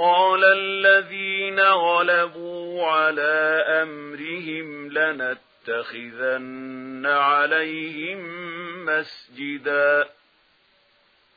وقال الذين غلبوا على أمرهم لنتخذن عليهم مسجداً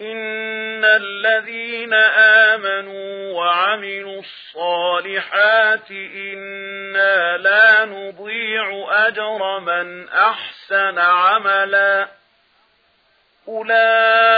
إن الذين آمنوا وعملوا الصالحات إنا لا نضيع أجر من أحسن عملا أولئك